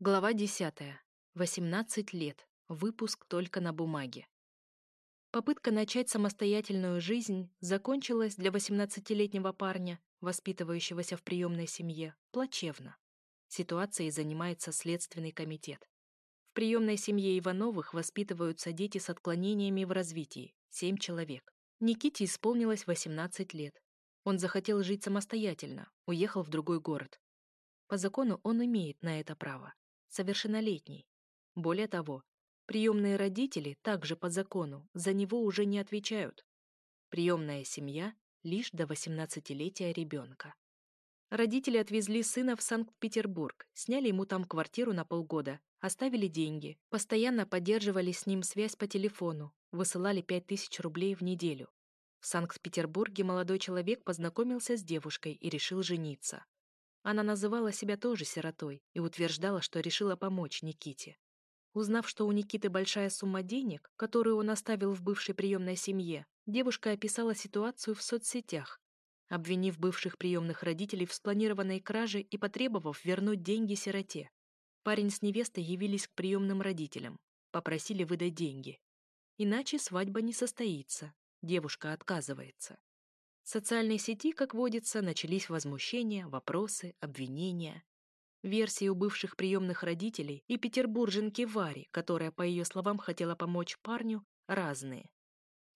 Глава 10. 18 лет. Выпуск только на бумаге. Попытка начать самостоятельную жизнь закончилась для 18-летнего парня, воспитывающегося в приемной семье, плачевно. Ситуацией занимается Следственный комитет. В приемной семье Ивановых воспитываются дети с отклонениями в развитии, 7 человек. Никите исполнилось 18 лет. Он захотел жить самостоятельно, уехал в другой город. По закону он имеет на это право совершеннолетний. Более того, приемные родители также по закону за него уже не отвечают. Приемная семья лишь до 18-летия ребенка. Родители отвезли сына в Санкт-Петербург, сняли ему там квартиру на полгода, оставили деньги, постоянно поддерживали с ним связь по телефону, высылали 5000 рублей в неделю. В Санкт-Петербурге молодой человек познакомился с девушкой и решил жениться. Она называла себя тоже сиротой и утверждала, что решила помочь Никите. Узнав, что у Никиты большая сумма денег, которую он оставил в бывшей приемной семье, девушка описала ситуацию в соцсетях, обвинив бывших приемных родителей в спланированной краже и потребовав вернуть деньги сироте. Парень с невестой явились к приемным родителям, попросили выдать деньги. Иначе свадьба не состоится, девушка отказывается. В социальной сети, как водится, начались возмущения, вопросы, обвинения. Версии у бывших приемных родителей и петербурженки Вари, которая, по ее словам, хотела помочь парню, разные.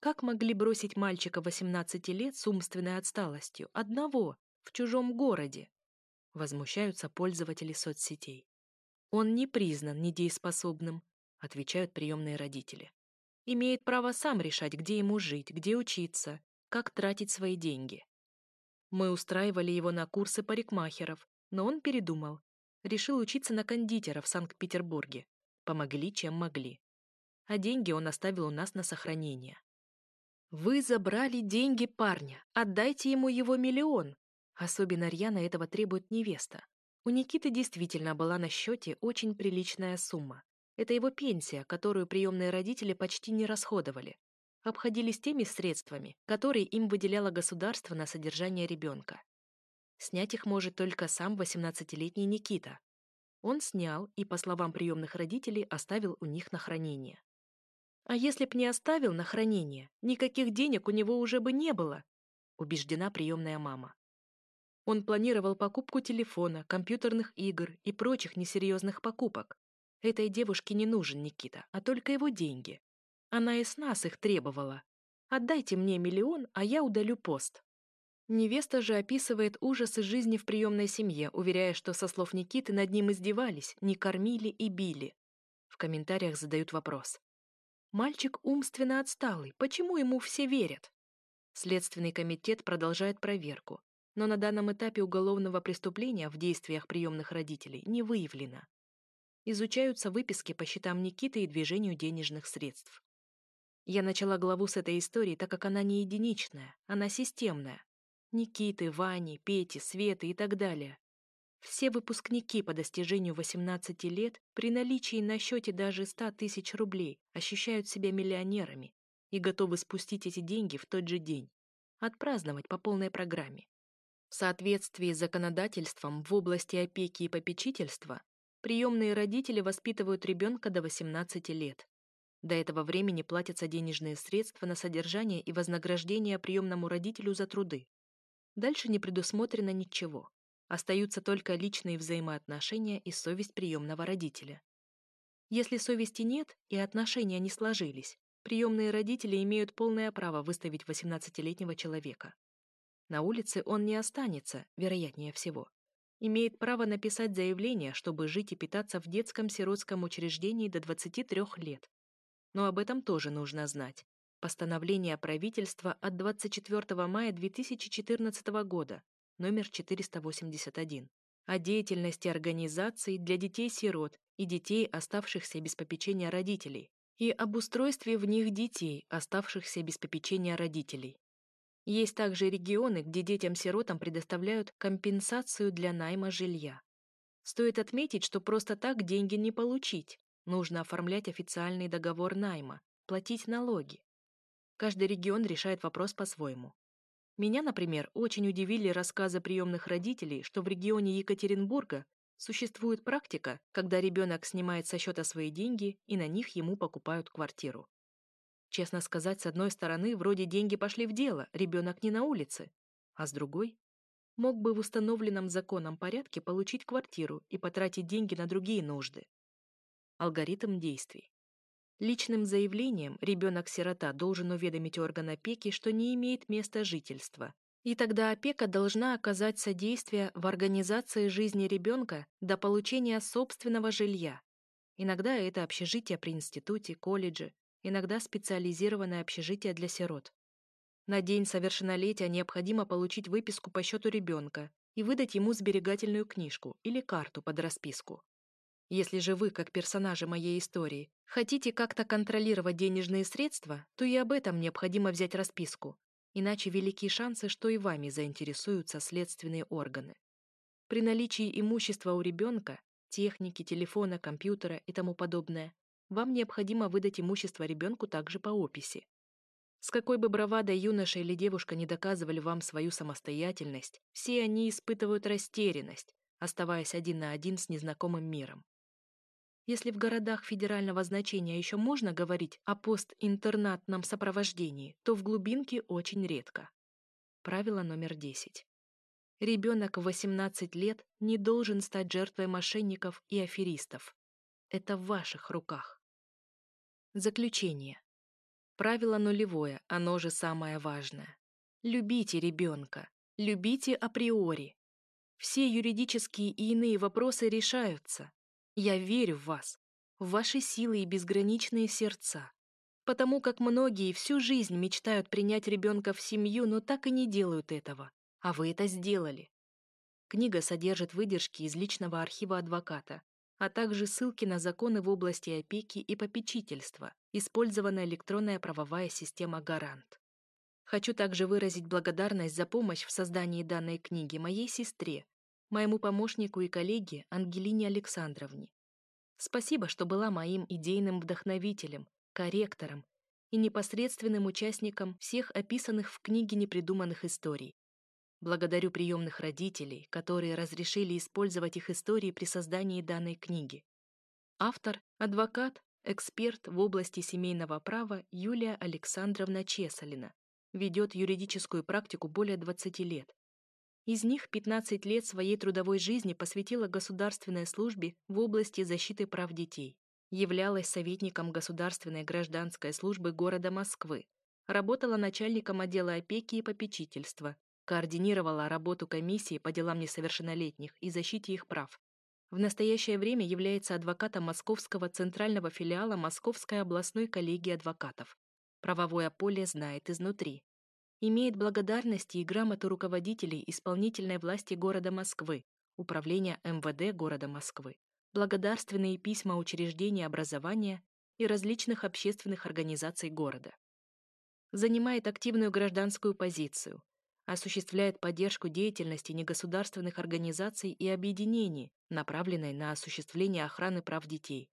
Как могли бросить мальчика 18 лет с умственной отсталостью одного в чужом городе? Возмущаются пользователи соцсетей. Он не признан недееспособным, отвечают приемные родители. Имеет право сам решать, где ему жить, где учиться, как тратить свои деньги. Мы устраивали его на курсы парикмахеров, но он передумал. Решил учиться на кондитера в Санкт-Петербурге. Помогли, чем могли. А деньги он оставил у нас на сохранение. «Вы забрали деньги парня. Отдайте ему его миллион!» Особенно рьяно этого требует невеста. У Никиты действительно была на счете очень приличная сумма. Это его пенсия, которую приемные родители почти не расходовали обходились теми средствами, которые им выделяло государство на содержание ребенка. Снять их может только сам 18-летний Никита. Он снял и, по словам приемных родителей, оставил у них на хранение. А если б не оставил на хранение, никаких денег у него уже бы не было, убеждена приемная мама. Он планировал покупку телефона, компьютерных игр и прочих несерьезных покупок. Этой девушке не нужен Никита, а только его деньги. Она и с нас их требовала. Отдайте мне миллион, а я удалю пост. Невеста же описывает ужасы жизни в приемной семье, уверяя, что со слов Никиты над ним издевались, не кормили и били. В комментариях задают вопрос. Мальчик умственно отсталый, почему ему все верят? Следственный комитет продолжает проверку, но на данном этапе уголовного преступления в действиях приемных родителей не выявлено. Изучаются выписки по счетам Никиты и движению денежных средств. Я начала главу с этой истории, так как она не единичная, она системная. Никиты, Вани, Пети, Светы и так далее. Все выпускники по достижению 18 лет при наличии на счете даже 100 тысяч рублей ощущают себя миллионерами и готовы спустить эти деньги в тот же день, отпраздновать по полной программе. В соответствии с законодательством в области опеки и попечительства приемные родители воспитывают ребенка до 18 лет. До этого времени платятся денежные средства на содержание и вознаграждение приемному родителю за труды. Дальше не предусмотрено ничего. Остаются только личные взаимоотношения и совесть приемного родителя. Если совести нет и отношения не сложились, приемные родители имеют полное право выставить 18-летнего человека. На улице он не останется, вероятнее всего. Имеет право написать заявление, чтобы жить и питаться в детском сиротском учреждении до 23 лет, но об этом тоже нужно знать. Постановление правительства от 24 мая 2014 года, номер 481, о деятельности организаций для детей-сирот и детей, оставшихся без попечения родителей, и об устройстве в них детей, оставшихся без попечения родителей. Есть также регионы, где детям-сиротам предоставляют компенсацию для найма жилья. Стоит отметить, что просто так деньги не получить. Нужно оформлять официальный договор найма, платить налоги. Каждый регион решает вопрос по-своему. Меня, например, очень удивили рассказы приемных родителей, что в регионе Екатеринбурга Существует практика, когда ребенок снимает со счета свои деньги и на них ему покупают квартиру. Честно сказать, с одной стороны, вроде деньги пошли в дело, ребенок не на улице, а с другой мог бы в установленном законом порядке получить квартиру и потратить деньги на другие нужды. Алгоритм действий. Личным заявлением ребенок-сирота должен уведомить орган опеки, что не имеет места жительства. И тогда опека должна оказать содействие в организации жизни ребенка до получения собственного жилья. Иногда это общежитие при институте, колледже, иногда специализированное общежитие для сирот. На день совершеннолетия необходимо получить выписку по счету ребенка и выдать ему сберегательную книжку или карту под расписку. Если же вы, как персонажи моей истории, хотите как-то контролировать денежные средства, то и об этом необходимо взять расписку, иначе велики шансы, что и вами заинтересуются следственные органы. При наличии имущества у ребенка, техники, телефона, компьютера и тому подобное, вам необходимо выдать имущество ребенку также по описи. С какой бы бравадой юноша или девушка не доказывали вам свою самостоятельность, все они испытывают растерянность, оставаясь один на один с незнакомым миром. Если в городах федерального значения еще можно говорить о постинтернатном сопровождении, то в глубинке очень редко. Правило номер 10. Ребенок в 18 лет не должен стать жертвой мошенников и аферистов. Это в ваших руках. Заключение. Правило нулевое, оно же самое важное. Любите ребенка. Любите априори. Все юридические и иные вопросы решаются. Я верю в вас, в ваши силы и безграничные сердца. Потому как многие всю жизнь мечтают принять ребенка в семью, но так и не делают этого. А вы это сделали. Книга содержит выдержки из личного архива адвоката, а также ссылки на законы в области опеки и попечительства, использована электронная правовая система «Гарант». Хочу также выразить благодарность за помощь в создании данной книги моей сестре, моему помощнику и коллеге Ангелине Александровне. Спасибо, что была моим идейным вдохновителем, корректором и непосредственным участником всех описанных в книге непридуманных историй. Благодарю приемных родителей, которые разрешили использовать их истории при создании данной книги. Автор – адвокат, эксперт в области семейного права Юлия Александровна Чесалина. Ведет юридическую практику более 20 лет. Из них 15 лет своей трудовой жизни посвятила государственной службе в области защиты прав детей. Являлась советником Государственной гражданской службы города Москвы. Работала начальником отдела опеки и попечительства, координировала работу комиссии по делам несовершеннолетних и защите их прав. В настоящее время является адвокатом Московского центрального филиала Московской областной коллегии адвокатов. Правовое поле знает изнутри. Имеет благодарности и грамоту руководителей исполнительной власти города Москвы, управления МВД города Москвы, благодарственные письма учреждений образования и различных общественных организаций города. Занимает активную гражданскую позицию, осуществляет поддержку деятельности негосударственных организаций и объединений, направленной на осуществление охраны прав детей.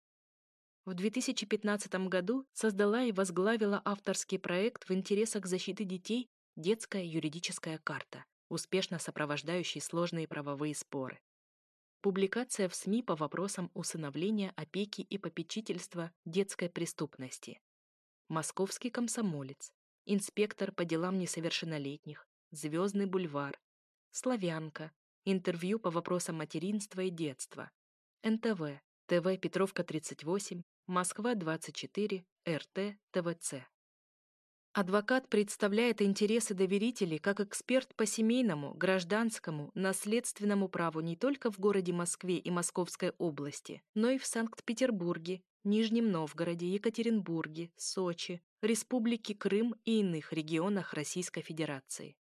В 2015 году создала и возглавила авторский проект в интересах защиты детей «Детская юридическая карта», успешно сопровождающий сложные правовые споры. Публикация в СМИ по вопросам усыновления, опеки и попечительства детской преступности. Московский комсомолец, инспектор по делам несовершеннолетних, Звездный бульвар, Славянка, интервью по вопросам материнства и детства, НТВ, ТВ Петровка 38, Москва 24, РТ, ТВЦ. Адвокат представляет интересы доверителей как эксперт по семейному, гражданскому, наследственному праву не только в городе Москве и Московской области, но и в Санкт-Петербурге, Нижнем Новгороде, Екатеринбурге, Сочи, Республике Крым и иных регионах Российской Федерации.